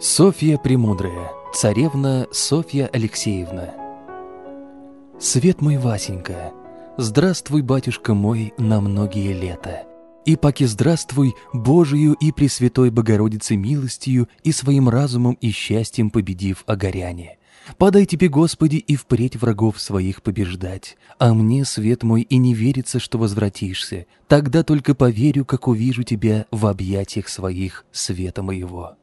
Софья Премудрая, царевна Софья Алексеевна. Свет мой, Васенька, здравствуй, батюшка мой, на многие лета. И паки здравствуй Божию и Пресвятой Богородице милостью и своим разумом и счастьем победив огоряне. Подай тебе, Господи, и впредь врагов своих побеждать. А мне, свет мой, и не верится, что возвратишься. Тогда только поверю, как увижу тебя в объятиях своих света моего.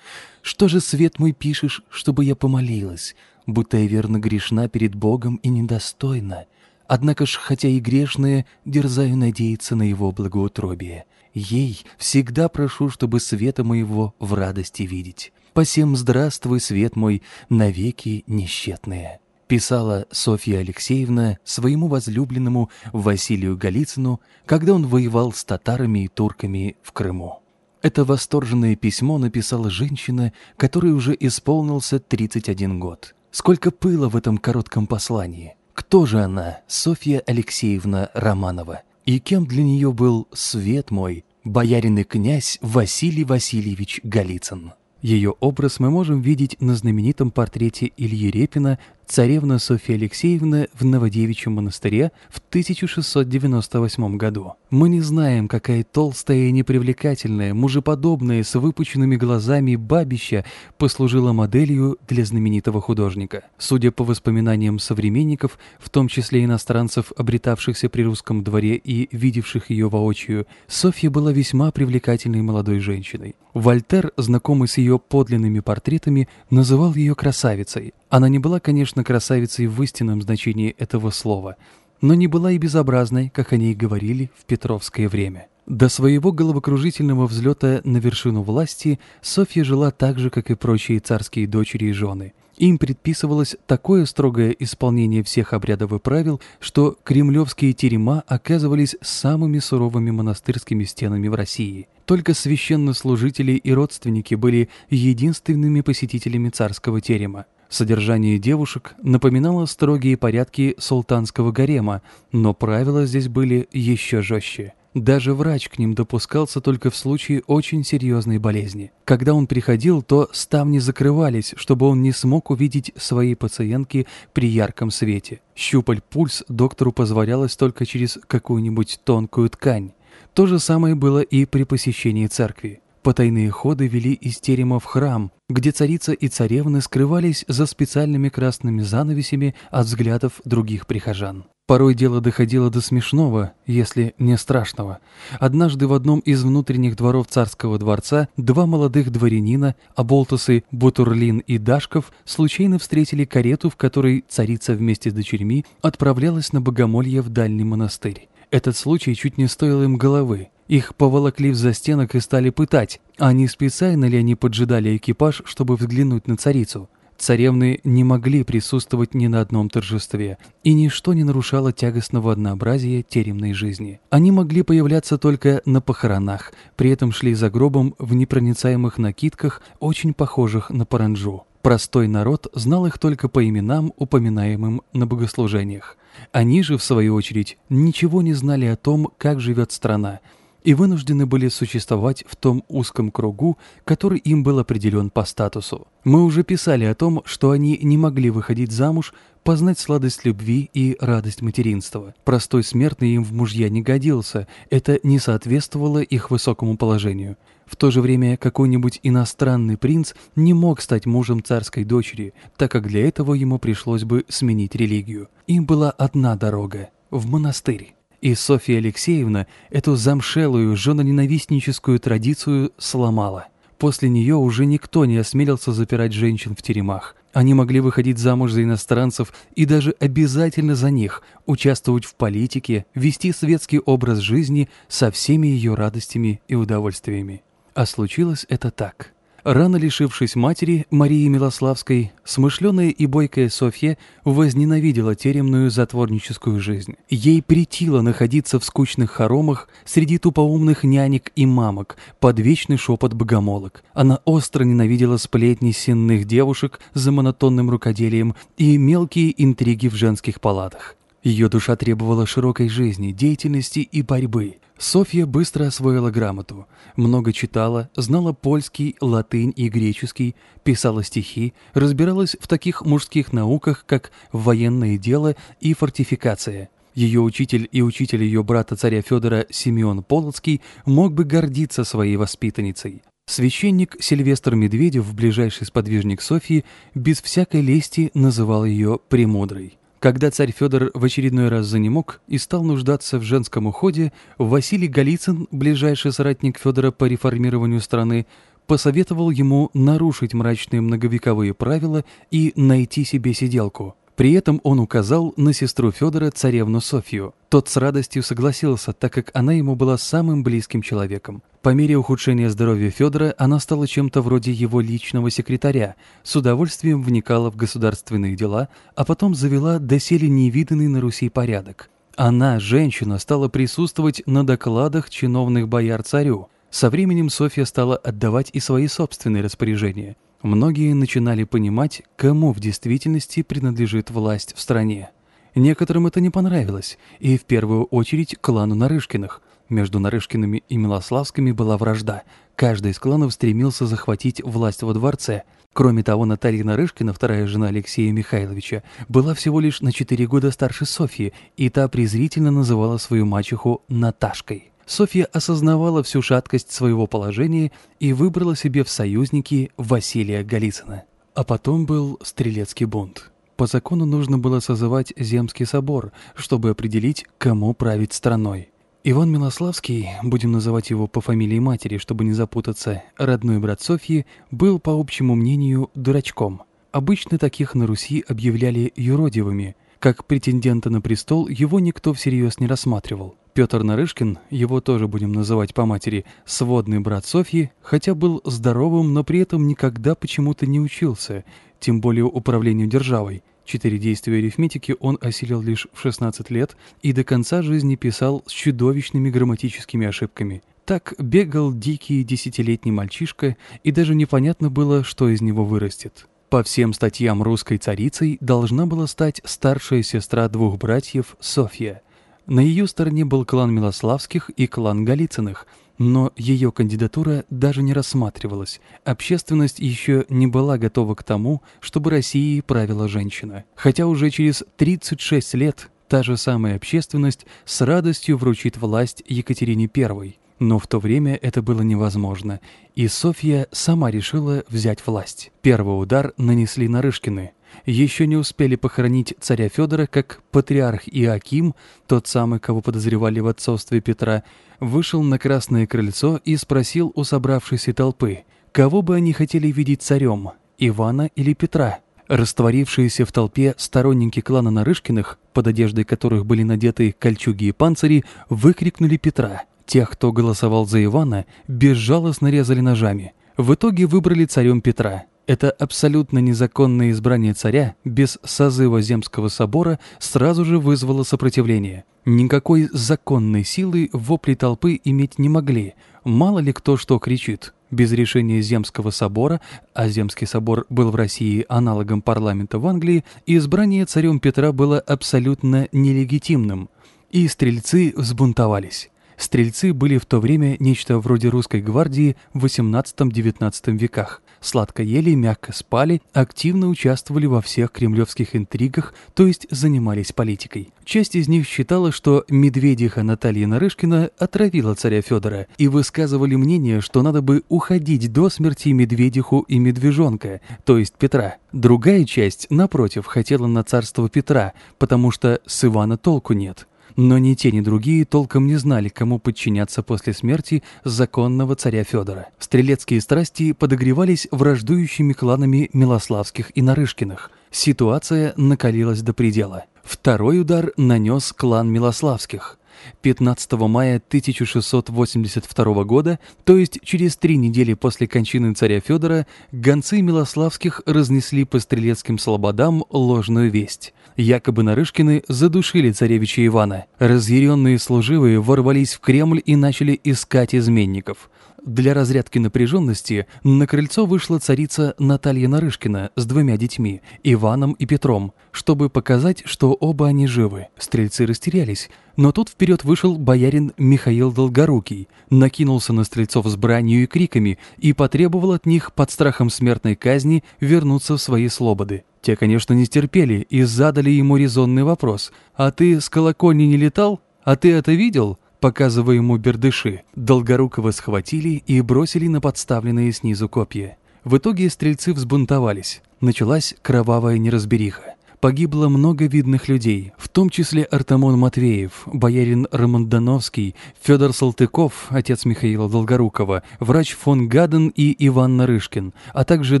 Что же, свет мой, пишешь, чтобы я помолилась, будто я верно грешна перед Богом и недостойна? Однако ж, хотя и грешная, дерзаю надеяться на его благоутробие. Ей всегда прошу, чтобы света моего в радости видеть. Посем здравствуй, свет мой, навеки несчетные. Писала Софья Алексеевна своему возлюбленному Василию Голицыну, когда он воевал с татарами и турками в Крыму. Это восторженное письмо написала женщина, которой уже исполнился 31 год. Сколько пыла в этом коротком послании. Кто же она, Софья Алексеевна Романова? И кем для нее был свет мой, боярин и князь Василий Васильевич Голицын? Ее образ мы можем видеть на знаменитом портрете Ильи Репина царевна Софья Алексеевна в Новодевичьем монастыре в 1698 году. Мы не знаем, какая толстая и непривлекательная, мужеподобная, с выпученными глазами бабища послужила моделью для знаменитого художника. Судя по воспоминаниям современников, в том числе иностранцев, обретавшихся при русском дворе и видевших ее воочию, Софья была весьма привлекательной молодой женщиной. Вольтер, знакомый с ее подлинными портретами, называл ее красавицей. Она не была, конечно, красавицей в истинном значении этого слова, но не была и безобразной, как они и говорили в Петровское время. До своего головокружительного взлета на вершину власти Софья жила так же, как и прочие царские дочери и жены. Им предписывалось такое строгое исполнение всех обрядов и правил, что кремлевские терема оказывались самыми суровыми монастырскими стенами в России. Только священнослужители и родственники были единственными посетителями царского терема. Содержание девушек напоминало строгие порядки султанского гарема, но правила здесь были еще жестче. Даже врач к ним допускался только в случае очень серьезной болезни. Когда он приходил, то ставни закрывались, чтобы он не смог увидеть свои пациентки при ярком свете. Щупать пульс доктору позволялось только через какую-нибудь тонкую ткань. То же самое было и при посещении церкви. Потайные ходы вели из терема в храм, где царица и царевны скрывались за специальными красными занавесями от взглядов других прихожан. Порой дело доходило до смешного, если не страшного. Однажды в одном из внутренних дворов царского дворца два молодых дворянина, оболтусы Бутурлин и Дашков, случайно встретили карету, в которой царица вместе с дочерьми отправлялась на богомолье в дальний монастырь. Этот случай чуть не стоил им головы. Их поволокли в застенок и стали пытать, а не специально ли они поджидали экипаж, чтобы взглянуть на царицу. Царевны не могли присутствовать ни на одном торжестве, и ничто не нарушало тягостного однообразия теремной жизни. Они могли появляться только на похоронах, при этом шли за гробом в непроницаемых накидках, очень похожих на паранджу. Простой народ знал их только по именам, упоминаемым на богослужениях. Они же, в свою очередь, ничего не знали о том, как живет страна, и вынуждены были существовать в том узком кругу, который им был определен по статусу. Мы уже писали о том, что они не могли выходить замуж, познать сладость любви и радость материнства. Простой смертный им в мужья не годился, это не соответствовало их высокому положению. В то же время какой-нибудь иностранный принц не мог стать мужем царской дочери, так как для этого ему пришлось бы сменить религию. Им была одна дорога – в монастырь. И Софья Алексеевна эту замшелую, женоненавистническую традицию сломала. После нее уже никто не осмелился запирать женщин в теремах. Они могли выходить замуж за иностранцев и даже обязательно за них, участвовать в политике, вести светский образ жизни со всеми ее радостями и удовольствиями. А случилось это так. Рано лишившись матери, Марии Милославской, смышленая и бойкая Софья возненавидела теремную затворническую жизнь. Ей притило находиться в скучных хоромах среди тупоумных нянек и мамок под вечный шепот богомолок. Она остро ненавидела сплетни сенных девушек за монотонным рукоделием и мелкие интриги в женских палатах. Ее душа требовала широкой жизни, деятельности и борьбы. Софья быстро освоила грамоту, много читала, знала польский, латынь и греческий, писала стихи, разбиралась в таких мужских науках, как военное дело и фортификация. Ее учитель и учитель ее брата царя Федора Симеон Полоцкий мог бы гордиться своей воспитанницей. Священник Сильвестр Медведев, ближайший сподвижник Софьи, без всякой лести называл ее «премудрой». Когда царь Федор в очередной раз занемог и стал нуждаться в женском уходе, Василий Голицын, ближайший соратник Федора по реформированию страны, посоветовал ему нарушить мрачные многовековые правила и найти себе сиделку. При этом он указал на сестру Федора, царевну Софью. Тот с радостью согласился, так как она ему была самым близким человеком. По мере ухудшения здоровья Федора она стала чем-то вроде его личного секретаря, с удовольствием вникала в государственные дела, а потом завела доселе невиданный на Руси порядок. Она, женщина, стала присутствовать на докладах чиновных бояр царю. Со временем Софья стала отдавать и свои собственные распоряжения. Многие начинали понимать, кому в действительности принадлежит власть в стране. Некоторым это не понравилось, и в первую очередь клану Нарышкиных – между Нарышкиными и Милославскими была вражда. Каждый из кланов стремился захватить власть во дворце. Кроме того, Наталья Нарышкина, вторая жена Алексея Михайловича, была всего лишь на четыре года старше Софьи, и та презрительно называла свою мачеху Наташкой. Софья осознавала всю шаткость своего положения и выбрала себе в союзники Василия Голицына. А потом был Стрелецкий бунт. По закону нужно было созывать Земский собор, чтобы определить, кому править страной. Иван Милославский, будем называть его по фамилии матери, чтобы не запутаться, родной брат Софьи, был, по общему мнению, дурачком. Обычно таких на Руси объявляли юродивыми. Как претендента на престол его никто всерьез не рассматривал. Петр Нарышкин, его тоже будем называть по матери, сводный брат Софьи, хотя был здоровым, но при этом никогда почему-то не учился, тем более управлению державой. Четыре действия арифметики он осилил лишь в 16 лет и до конца жизни писал с чудовищными грамматическими ошибками. Так бегал дикий десятилетний мальчишка, и даже непонятно было, что из него вырастет. По всем статьям русской царицей должна была стать старшая сестра двух братьев Софья. На ее стороне был клан Милославских и клан Голицыных – но ее кандидатура даже не рассматривалась. Общественность еще не была готова к тому, чтобы Россией правила женщина. Хотя уже через 36 лет та же самая общественность с радостью вручит власть Екатерине I. Но в то время это было невозможно, и Софья сама решила взять власть. Первый удар нанесли Нарышкины – еще не успели похоронить царя Федора, как патриарх Иаким, тот самый, кого подозревали в отцовстве Петра, вышел на Красное Крыльцо и спросил у собравшейся толпы, кого бы они хотели видеть царем, Ивана или Петра. Растворившиеся в толпе сторонники клана Нарышкиных, под одеждой которых были надеты кольчуги и панцири, выкрикнули Петра. Тех, кто голосовал за Ивана, безжалостно резали ножами. В итоге выбрали царем Петра – это абсолютно незаконное избрание царя без созыва Земского собора сразу же вызвало сопротивление. Никакой законной силы вопли толпы иметь не могли. Мало ли кто что кричит. Без решения Земского собора, а Земский собор был в России аналогом парламента в Англии, избрание царем Петра было абсолютно нелегитимным. И стрельцы взбунтовались. Стрельцы были в то время нечто вроде русской гвардии в XVIII-XIX веках. Сладко ели, мягко спали, активно участвовали во всех кремлевских интригах, то есть занимались политикой. Часть из них считала, что медведиха Наталья Нарышкина отравила царя Федора и высказывали мнение, что надо бы уходить до смерти медведиху и медвежонка, то есть Петра. Другая часть, напротив, хотела на царство Петра, потому что с Ивана толку нет. Но ни те, ни другие толком не знали, кому подчиняться после смерти законного царя Федора. Стрелецкие страсти подогревались враждующими кланами Милославских и Нарышкиных. Ситуация накалилась до предела. Второй удар нанес клан Милославских. 15 мая 1682 года, то есть через три недели после кончины царя Федора, гонцы Милославских разнесли по стрелецким слободам ложную весть. Якобы Нарышкины задушили царевича Ивана. Разъяренные служивые ворвались в Кремль и начали искать изменников. Для разрядки напряженности на крыльцо вышла царица Наталья Нарышкина с двумя детьми, Иваном и Петром, чтобы показать, что оба они живы. Стрельцы растерялись, но тут вперед вышел боярин Михаил Долгорукий, накинулся на стрельцов с бранью и криками и потребовал от них под страхом смертной казни вернуться в свои слободы. Те, конечно, не стерпели и задали ему резонный вопрос. «А ты с колокольни не летал? А ты это видел?» Показывая ему бердыши, Долгорукова схватили и бросили на подставленные снизу копья. В итоге стрельцы взбунтовались. Началась кровавая неразбериха. Погибло много видных людей, в том числе Артамон Матвеев, боярин Романдановский, Федор Салтыков, отец Михаила Долгорукова, врач фон Гаден и Иван Нарышкин, а также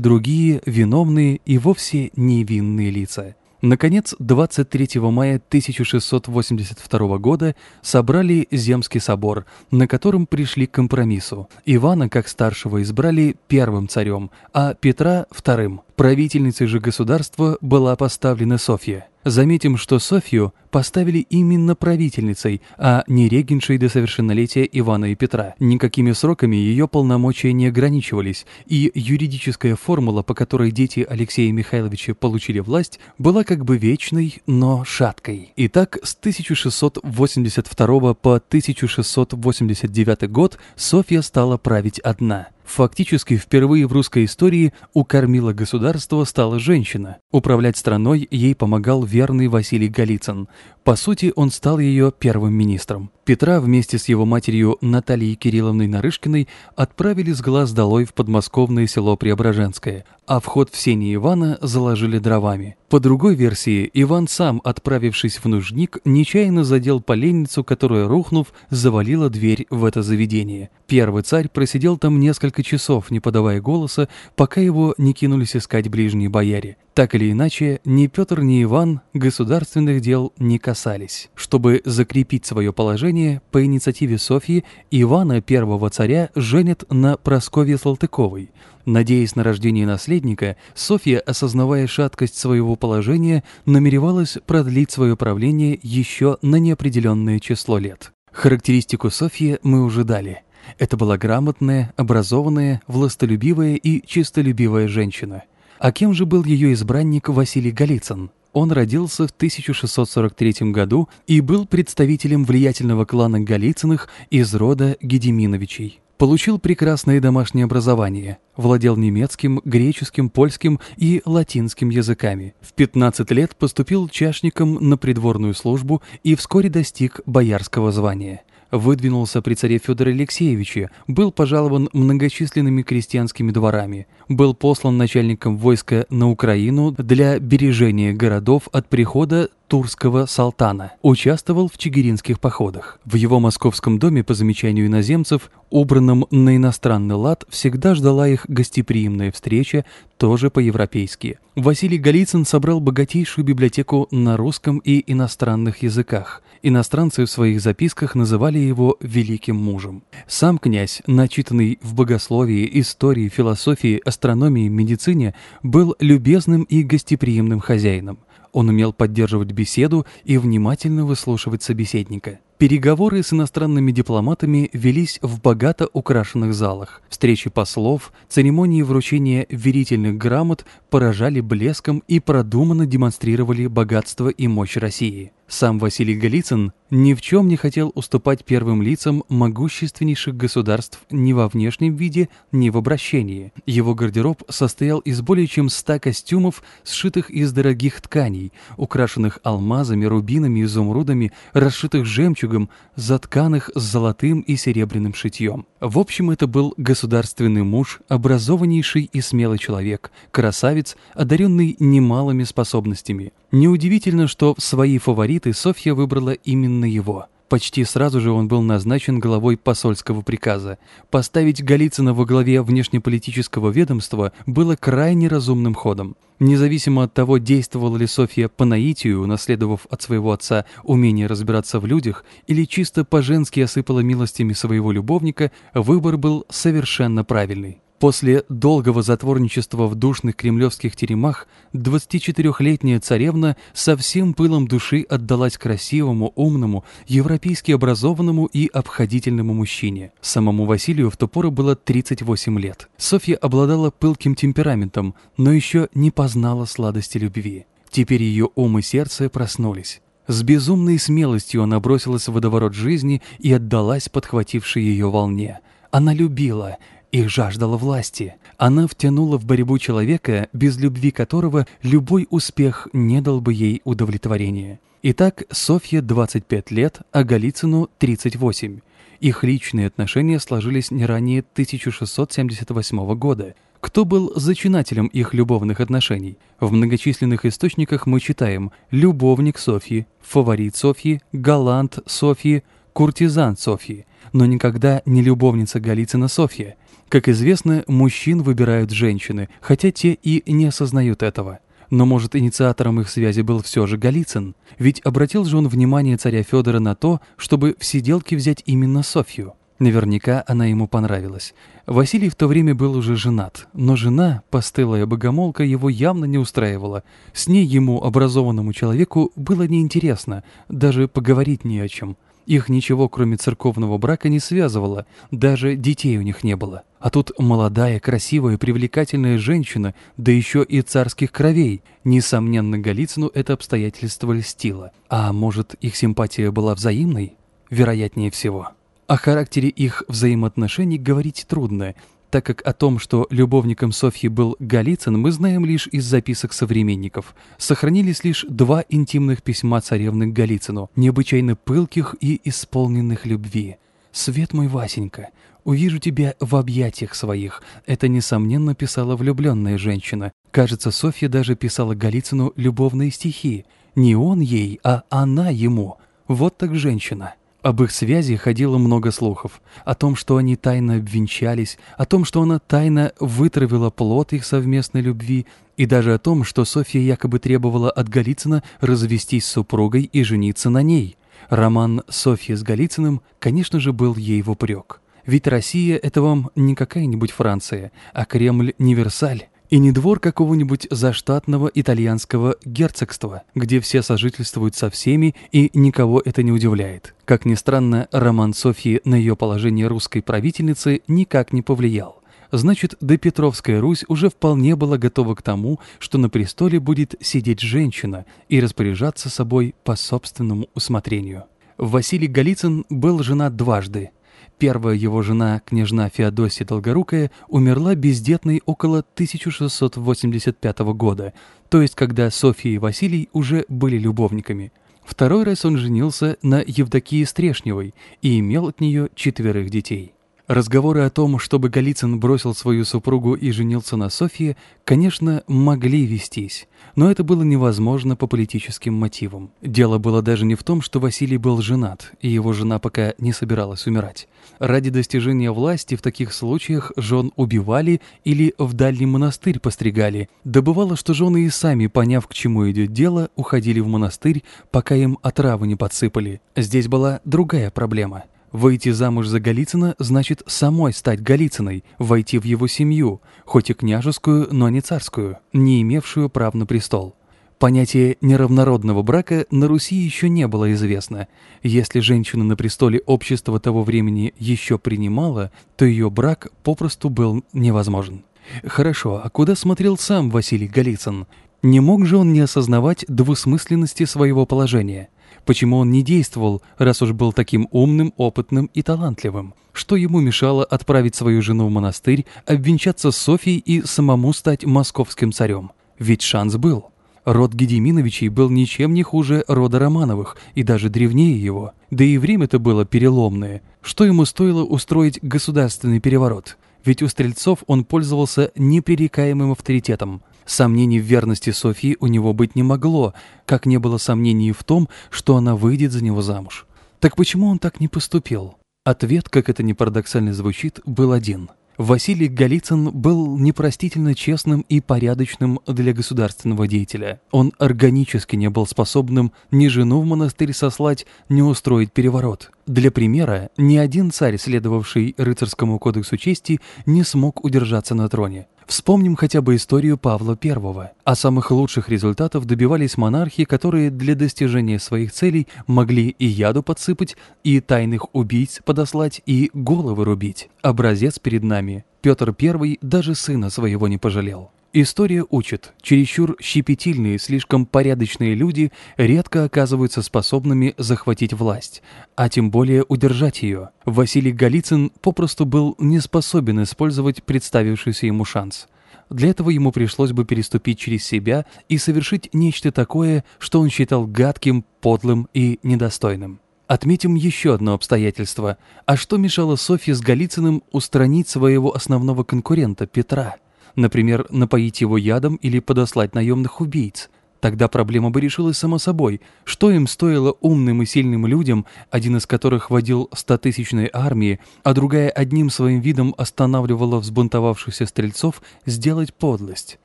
другие виновные и вовсе невинные лица. Наконец, 23 мая 1682 года собрали Земский собор, на котором пришли к компромиссу. Ивана, как старшего, избрали первым царем, а Петра – вторым. Правительницей же государства была поставлена Софья. Заметим, что Софью поставили именно правительницей, а не регеншей до совершеннолетия Ивана и Петра. Никакими сроками ее полномочия не ограничивались, и юридическая формула, по которой дети Алексея Михайловича получили власть, была как бы вечной, но шаткой. Итак, с 1682 по 1689 год Софья стала править одна – Фактически впервые в русской истории у кормила государства стала женщина. Управлять страной ей помогал верный Василий Голицын. По сути, он стал ее первым министром. Петра вместе с его матерью Натальей Кирилловной Нарышкиной отправили с глаз долой в подмосковное село Преображенское, а вход в сени Ивана заложили дровами. По другой версии, Иван сам, отправившись в нужник, нечаянно задел поленницу, которая, рухнув, завалила дверь в это заведение. Первый царь просидел там несколько часов, не подавая голоса, пока его не кинулись искать ближние бояре. Так или иначе, ни Петр, ни Иван государственных дел не касались. Чтобы закрепить свое положение, по инициативе Софьи Ивана первого царя женят на Прасковье Салтыковой. Надеясь на рождение наследника, Софья, осознавая шаткость своего положения, намеревалась продлить свое правление еще на неопределенное число лет. Характеристику Софьи мы уже дали. Это была грамотная, образованная, властолюбивая и чистолюбивая женщина – а кем же был ее избранник Василий Голицын? Он родился в 1643 году и был представителем влиятельного клана Голицыных из рода Гедеминовичей. Получил прекрасное домашнее образование, владел немецким, греческим, польским и латинским языками. В 15 лет поступил чашником на придворную службу и вскоре достиг боярского звания выдвинулся при царе Федоре Алексеевиче, был пожалован многочисленными крестьянскими дворами, был послан начальником войска на Украину для бережения городов от прихода турского салтана, участвовал в чигиринских походах. В его московском доме, по замечанию иноземцев, убранном на иностранный лад, всегда ждала их гостеприимная встреча, тоже по-европейски. Василий Голицын собрал богатейшую библиотеку на русском и иностранных языках. Иностранцы в своих записках называли его «великим мужем». Сам князь, начитанный в богословии, истории, философии, астрономии, медицине, был любезным и гостеприимным хозяином. Он умел поддерживать беседу и внимательно выслушивать собеседника. Переговоры с иностранными дипломатами велись в богато украшенных залах. Встречи послов, церемонии вручения верительных грамот поражали блеском и продуманно демонстрировали богатство и мощь России. Сам Василий Голицын ни в чем не хотел уступать первым лицам могущественнейших государств ни во внешнем виде, ни в обращении. Его гардероб состоял из более чем ста костюмов, сшитых из дорогих тканей, украшенных алмазами, рубинами, изумрудами, расшитых жемчугом, затканных золотым и серебряным шитьем. В общем, это был государственный муж, образованнейший и смелый человек, красавец, одаренный немалыми способностями. Неудивительно, что в свои фавориты Софья выбрала именно его. Почти сразу же он был назначен главой посольского приказа. Поставить Голицына во главе внешнеполитического ведомства было крайне разумным ходом. Независимо от того, действовала ли Софья по наитию, унаследовав от своего отца умение разбираться в людях, или чисто по-женски осыпала милостями своего любовника, выбор был совершенно правильный. После долгого затворничества в душных кремлевских теремах 24-летняя царевна со всем пылом души отдалась красивому, умному, европейски образованному и обходительному мужчине. Самому Василию в ту пору было 38 лет. Софья обладала пылким темпераментом, но еще не познала сладости любви. Теперь ее ум и сердце проснулись. С безумной смелостью она бросилась в водоворот жизни и отдалась подхватившей ее волне. Она любила, и жаждала власти. Она втянула в борьбу человека, без любви которого любой успех не дал бы ей удовлетворения. Итак, Софья 25 лет, а Голицыну 38. Их личные отношения сложились не ранее 1678 года. Кто был зачинателем их любовных отношений? В многочисленных источниках мы читаем «любовник Софьи», «фаворит Софьи», «галант Софьи», «куртизан Софьи», но никогда не любовница Голицына Софья – как известно, мужчин выбирают женщины, хотя те и не осознают этого. Но, может, инициатором их связи был все же Голицын? Ведь обратил же он внимание царя Федора на то, чтобы в сиделке взять именно Софью. Наверняка она ему понравилась. Василий в то время был уже женат, но жена, постылая богомолка, его явно не устраивала. С ней ему, образованному человеку, было неинтересно, даже поговорить не о чем. Их ничего, кроме церковного брака, не связывало, даже детей у них не было. А тут молодая, красивая, привлекательная женщина, да еще и царских кровей. Несомненно, Голицыну это обстоятельство льстило. А может, их симпатия была взаимной? Вероятнее всего. О характере их взаимоотношений говорить трудно, так как о том, что любовником Софьи был Голицын, мы знаем лишь из записок современников. Сохранились лишь два интимных письма царевны к Голицыну, необычайно пылких и исполненных любви. «Свет мой, Васенька, увижу тебя в объятиях своих». Это, несомненно, писала влюбленная женщина. Кажется, Софья даже писала Голицыну любовные стихи. Не он ей, а она ему. Вот так женщина. Об их связи ходило много слухов. О том, что они тайно обвенчались, о том, что она тайно вытравила плод их совместной любви, и даже о том, что Софья якобы требовала от Голицына развестись с супругой и жениться на ней. Роман Софьи с Голицыным, конечно же, был ей в упрек. Ведь Россия — это вам не какая-нибудь Франция, а Кремль — не Версаль. И не двор какого-нибудь заштатного итальянского герцогства, где все сожительствуют со всеми и никого это не удивляет. Как ни странно, роман Софьи на ее положение русской правительницы никак не повлиял. Значит, допетровская Русь уже вполне была готова к тому, что на престоле будет сидеть женщина и распоряжаться собой по собственному усмотрению. Василий Голицын был женат дважды – Первая его жена, княжна Феодосия Долгорукая, умерла бездетной около 1685 года, то есть когда Софья и Василий уже были любовниками. Второй раз он женился на Евдокии Стрешневой и имел от нее четверых детей. Разговоры о том, чтобы Голицын бросил свою супругу и женился на Софье, конечно, могли вестись, но это было невозможно по политическим мотивам. Дело было даже не в том, что Василий был женат, и его жена пока не собиралась умирать. Ради достижения власти в таких случаях жен убивали или в дальний монастырь постригали. Добывало, что жены и сами, поняв, к чему идет дело, уходили в монастырь, пока им отраву не подсыпали. Здесь была другая проблема – Выйти замуж за Голицына значит самой стать Голицыной, войти в его семью, хоть и княжескую, но не царскую, не имевшую прав на престол. Понятие неравнородного брака на Руси еще не было известно. Если женщина на престоле общества того времени еще принимала, то ее брак попросту был невозможен. Хорошо, а куда смотрел сам Василий Голицын? Не мог же он не осознавать двусмысленности своего положения – Почему он не действовал, раз уж был таким умным, опытным и талантливым? Что ему мешало отправить свою жену в монастырь, обвенчаться с Софией и самому стать московским царем? Ведь шанс был. Род Гедеминовичей был ничем не хуже рода Романовых и даже древнее его. Да и время-то было переломное. Что ему стоило устроить государственный переворот? Ведь у стрельцов он пользовался непререкаемым авторитетом – Сомнений в верности Софии у него быть не могло, как не было сомнений в том, что она выйдет за него замуж. Так почему он так не поступил? Ответ, как это ни парадоксально звучит, был один. Василий Голицын был непростительно честным и порядочным для государственного деятеля. Он органически не был способным ни жену в монастырь сослать, ни устроить переворот – Для примера, ни один царь, следовавший рыцарскому кодексу чести, не смог удержаться на троне. Вспомним хотя бы историю Павла I. О самых лучших результатов добивались монархи, которые для достижения своих целей могли и яду подсыпать, и тайных убийц подослать, и головы рубить. Образец перед нами. Петр I даже сына своего не пожалел. История учит, чересчур щепетильные, слишком порядочные люди редко оказываются способными захватить власть, а тем более удержать ее. Василий Голицын попросту был не способен использовать представившийся ему шанс. Для этого ему пришлось бы переступить через себя и совершить нечто такое, что он считал гадким, подлым и недостойным. Отметим еще одно обстоятельство. А что мешало Софье с Голицыным устранить своего основного конкурента Петра? Например, напоить его ядом или подослать наемных убийц. Тогда проблема бы решилась само собой. Что им стоило умным и сильным людям, один из которых водил стотысячные армии, а другая одним своим видом останавливала взбунтовавшихся стрельцов, сделать подлость?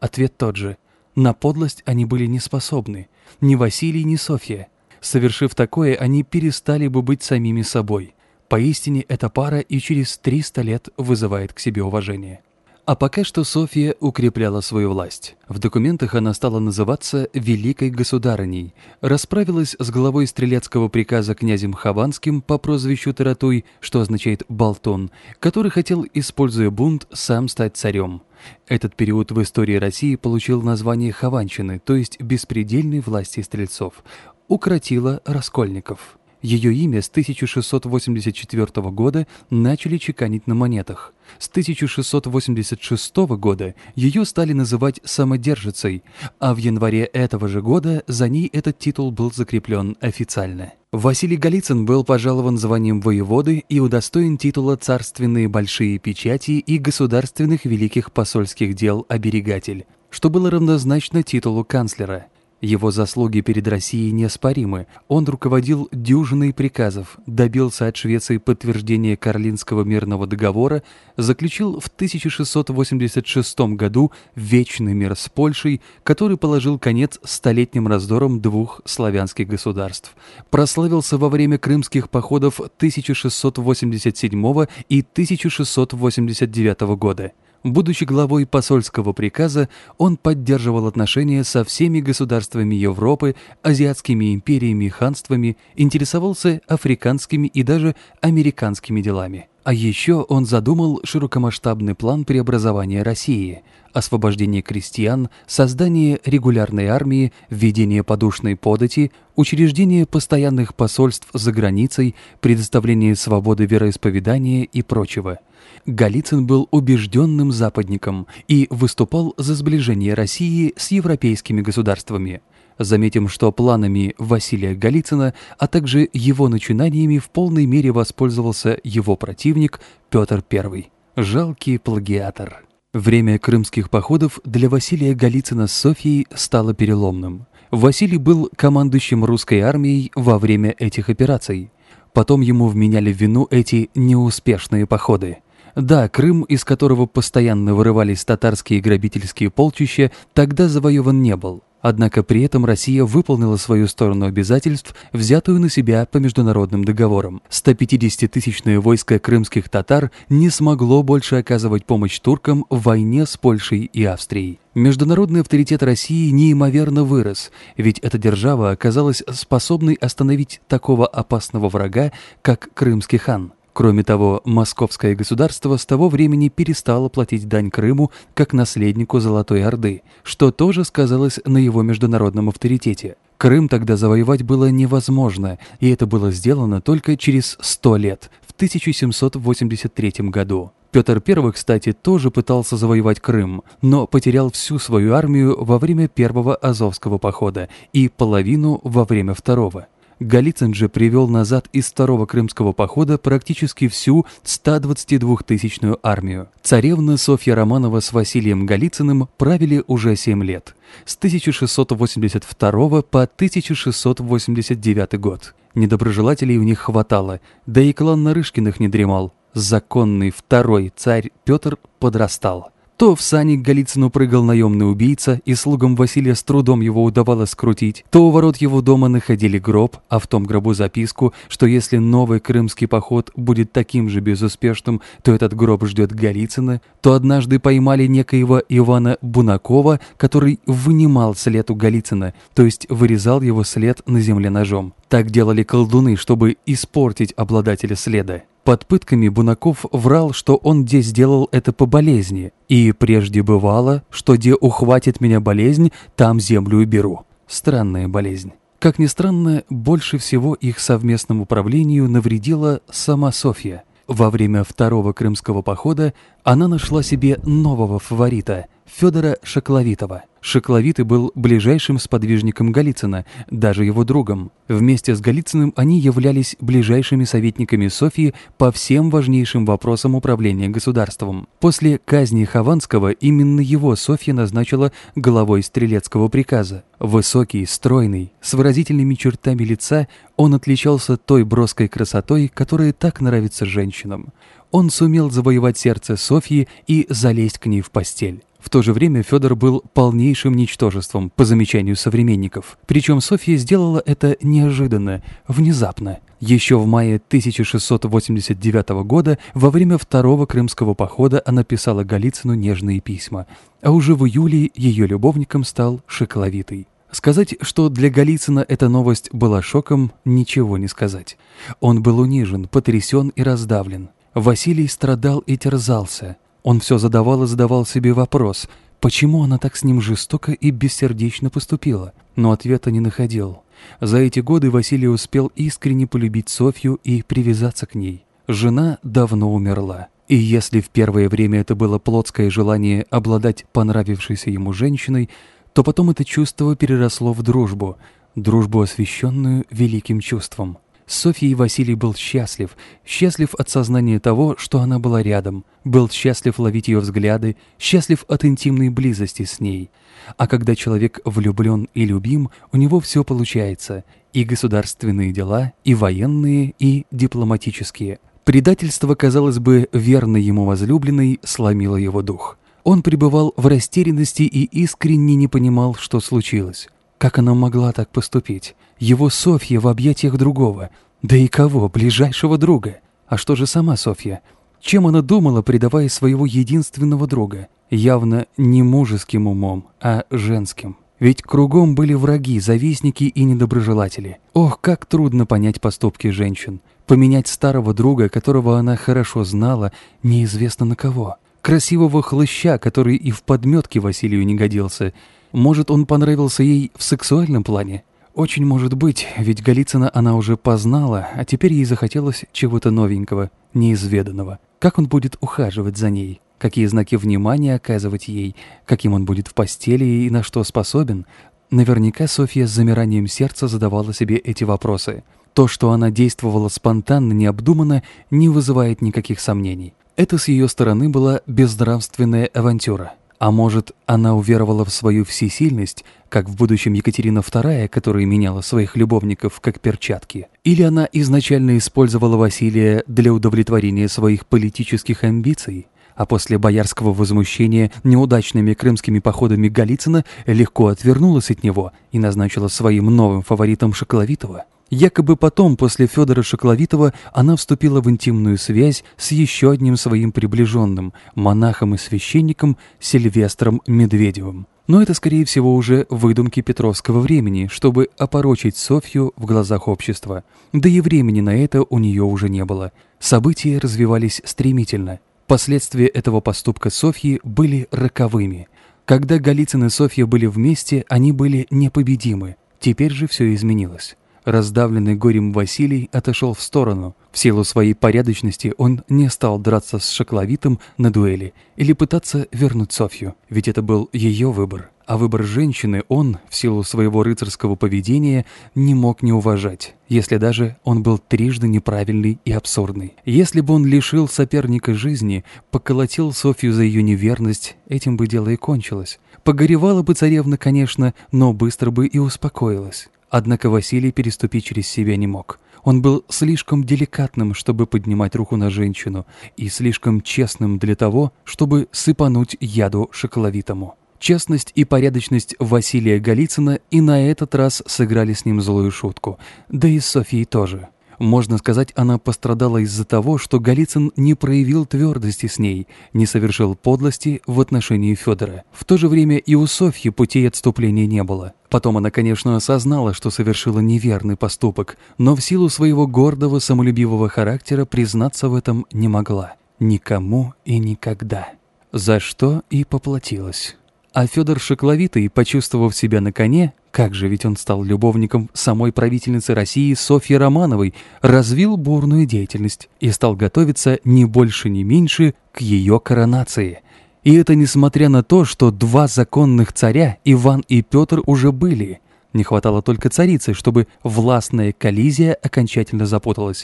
Ответ тот же. На подлость они были не способны. Ни Василий, ни Софья. Совершив такое, они перестали бы быть самими собой. Поистине, эта пара и через 300 лет вызывает к себе уважение. А пока что София укрепляла свою власть. В документах она стала называться «Великой государыней», расправилась с главой стрелецкого приказа князем Хованским по прозвищу Таратуй, что означает «болтон», который хотел, используя бунт, сам стать царем. Этот период в истории России получил название Хованщины, то есть беспредельной власти стрельцов, укротила раскольников. Ее имя с 1684 года начали чеканить на монетах. С 1686 года ее стали называть самодержицей, а в январе этого же года за ней этот титул был закреплен официально. Василий Голицын был пожалован званием воеводы и удостоен титула «Царственные большие печати» и «Государственных великих посольских дел оберегатель», что было равнозначно титулу канцлера – его заслуги перед Россией неоспоримы. Он руководил дюжиной приказов, добился от Швеции подтверждения Карлинского мирного договора, заключил в 1686 году вечный мир с Польшей, который положил конец столетним раздорам двух славянских государств. Прославился во время крымских походов 1687 и 1689 года. Будучи главой посольского приказа, он поддерживал отношения со всеми государствами Европы, азиатскими империями и ханствами, интересовался африканскими и даже американскими делами. А еще он задумал широкомасштабный план преобразования России, освобождение крестьян, создание регулярной армии, введение подушной подати, учреждение постоянных посольств за границей, предоставление свободы вероисповедания и прочего – Голицын был убежденным западником и выступал за сближение России с европейскими государствами. Заметим, что планами Василия Голицына, а также его начинаниями в полной мере воспользовался его противник Петр I. Жалкий плагиатор. Время крымских походов для Василия Голицына с Софией стало переломным. Василий был командующим русской армией во время этих операций. Потом ему вменяли в вину эти неуспешные походы. Да, Крым, из которого постоянно вырывались татарские грабительские полчища, тогда завоеван не был. Однако при этом Россия выполнила свою сторону обязательств, взятую на себя по международным договорам. 150-тысячное войско крымских татар не смогло больше оказывать помощь туркам в войне с Польшей и Австрией. Международный авторитет России неимоверно вырос, ведь эта держава оказалась способной остановить такого опасного врага, как крымский хан. Кроме того, московское государство с того времени перестало платить дань Крыму как наследнику Золотой Орды, что тоже сказалось на его международном авторитете. Крым тогда завоевать было невозможно, и это было сделано только через 100 лет, в 1783 году. Петр I, кстати, тоже пытался завоевать Крым, но потерял всю свою армию во время первого Азовского похода и половину во время второго. Голицын же привел назад из второго крымского похода практически всю 122-тысячную армию. Царевна Софья Романова с Василием Голицыным правили уже 7 лет, с 1682 по 1689 год. Недоброжелателей у них хватало, да и клан Нарышкиных не дремал. Законный второй царь Петр подрастал. То в сани к Голицыну прыгал наемный убийца, и слугам Василия с трудом его удавалось скрутить, то у ворот его дома находили гроб, а в том гробу записку, что если новый крымский поход будет таким же безуспешным, то этот гроб ждет Голицына, то однажды поймали некоего Ивана Бунакова, который вынимал след у Голицына, то есть вырезал его след на земле ножом. Так делали колдуны, чтобы испортить обладателя следа. Под пытками Бунаков врал, что он где сделал это по болезни, и прежде бывало, что где ухватит меня болезнь, там землю уберу. Странная болезнь. Как ни странно, больше всего их совместному управлению навредила сама Софья. Во время второго крымского похода она нашла себе нового фаворита – Федора Шокловитова – Шекловитый был ближайшим сподвижником Голицына, даже его другом. Вместе с Голицыным они являлись ближайшими советниками Софии по всем важнейшим вопросам управления государством. После казни Хованского именно его Софья назначила главой стрелецкого приказа. Высокий, стройный, с выразительными чертами лица, он отличался той броской красотой, которая так нравится женщинам. Он сумел завоевать сердце Софьи и залезть к ней в постель. В то же время Федор был полнейшим ничтожеством, по замечанию современников. Причем Софья сделала это неожиданно, внезапно. Еще в мае 1689 года, во время второго крымского похода, она писала Голицыну нежные письма, а уже в июле ее любовником стал Шоколовитый. Сказать, что для Голицына эта новость была шоком, ничего не сказать. Он был унижен, потрясен и раздавлен. Василий страдал и терзался. Он все задавал и задавал себе вопрос, почему она так с ним жестоко и бессердечно поступила, но ответа не находил. За эти годы Василий успел искренне полюбить Софью и привязаться к ней. Жена давно умерла. И если в первое время это было плотское желание обладать понравившейся ему женщиной, то потом это чувство переросло в дружбу, дружбу, освященную великим чувством. С Софьей Василий был счастлив, счастлив от сознания того, что она была рядом, был счастлив ловить ее взгляды, счастлив от интимной близости с ней. А когда человек влюблен и любим, у него все получается, и государственные дела, и военные, и дипломатические. Предательство, казалось бы, верно ему возлюбленной, сломило его дух. Он пребывал в растерянности и искренне не понимал, что случилось. Как она могла так поступить? Его Софья в объятиях другого. Да и кого? Ближайшего друга. А что же сама Софья? Чем она думала, предавая своего единственного друга? Явно не мужеским умом, а женским. Ведь кругом были враги, завистники и недоброжелатели. Ох, как трудно понять поступки женщин. Поменять старого друга, которого она хорошо знала, неизвестно на кого. Красивого хлыща, который и в подметке Василию не годился – может, он понравился ей в сексуальном плане? Очень может быть, ведь Голицына она уже познала, а теперь ей захотелось чего-то новенького, неизведанного. Как он будет ухаживать за ней? Какие знаки внимания оказывать ей? Каким он будет в постели и на что способен? Наверняка Софья с замиранием сердца задавала себе эти вопросы. То, что она действовала спонтанно, необдуманно, не вызывает никаких сомнений. Это с ее стороны была безнравственная авантюра. А может, она уверовала в свою всесильность, как в будущем Екатерина II, которая меняла своих любовников как перчатки? Или она изначально использовала Василия для удовлетворения своих политических амбиций? а после боярского возмущения неудачными крымскими походами Голицына легко отвернулась от него и назначила своим новым фаворитом Шоколовитова. Якобы потом, после Федора Шокловитова, она вступила в интимную связь с еще одним своим приближенным, монахом и священником Сильвестром Медведевым. Но это, скорее всего, уже выдумки Петровского времени, чтобы опорочить Софью в глазах общества. Да и времени на это у нее уже не было. События развивались стремительно. Последствия этого поступка Софьи были роковыми. Когда Голицын и Софья были вместе, они были непобедимы. Теперь же все изменилось. Раздавленный горем Василий отошел в сторону. В силу своей порядочности он не стал драться с Шокловитом на дуэли или пытаться вернуть Софью, ведь это был ее выбор. А выбор женщины он, в силу своего рыцарского поведения, не мог не уважать, если даже он был трижды неправильный и абсурдный. Если бы он лишил соперника жизни, поколотил Софью за ее неверность, этим бы дело и кончилось. Погоревала бы царевна, конечно, но быстро бы и успокоилась. Однако Василий переступить через себя не мог. Он был слишком деликатным, чтобы поднимать руку на женщину, и слишком честным для того, чтобы сыпануть яду шоколовитому. Честность и порядочность Василия Голицына и на этот раз сыграли с ним злую шутку, да и с Софией тоже. Можно сказать, она пострадала из-за того, что Голицын не проявил твердости с ней, не совершил подлости в отношении Федора. В то же время и у Софьи путей отступления не было. Потом она, конечно, осознала, что совершила неверный поступок, но в силу своего гордого, самолюбивого характера признаться в этом не могла. Никому и никогда. За что и поплатилась. А Федор Шокловитый, почувствовав себя на коне, как же ведь он стал любовником самой правительницы России Софьи Романовой, развил бурную деятельность и стал готовиться не больше, ни меньше к ее коронации. И это несмотря на то, что два законных царя, Иван и Петр, уже были. Не хватало только царицы, чтобы властная коллизия окончательно запуталась.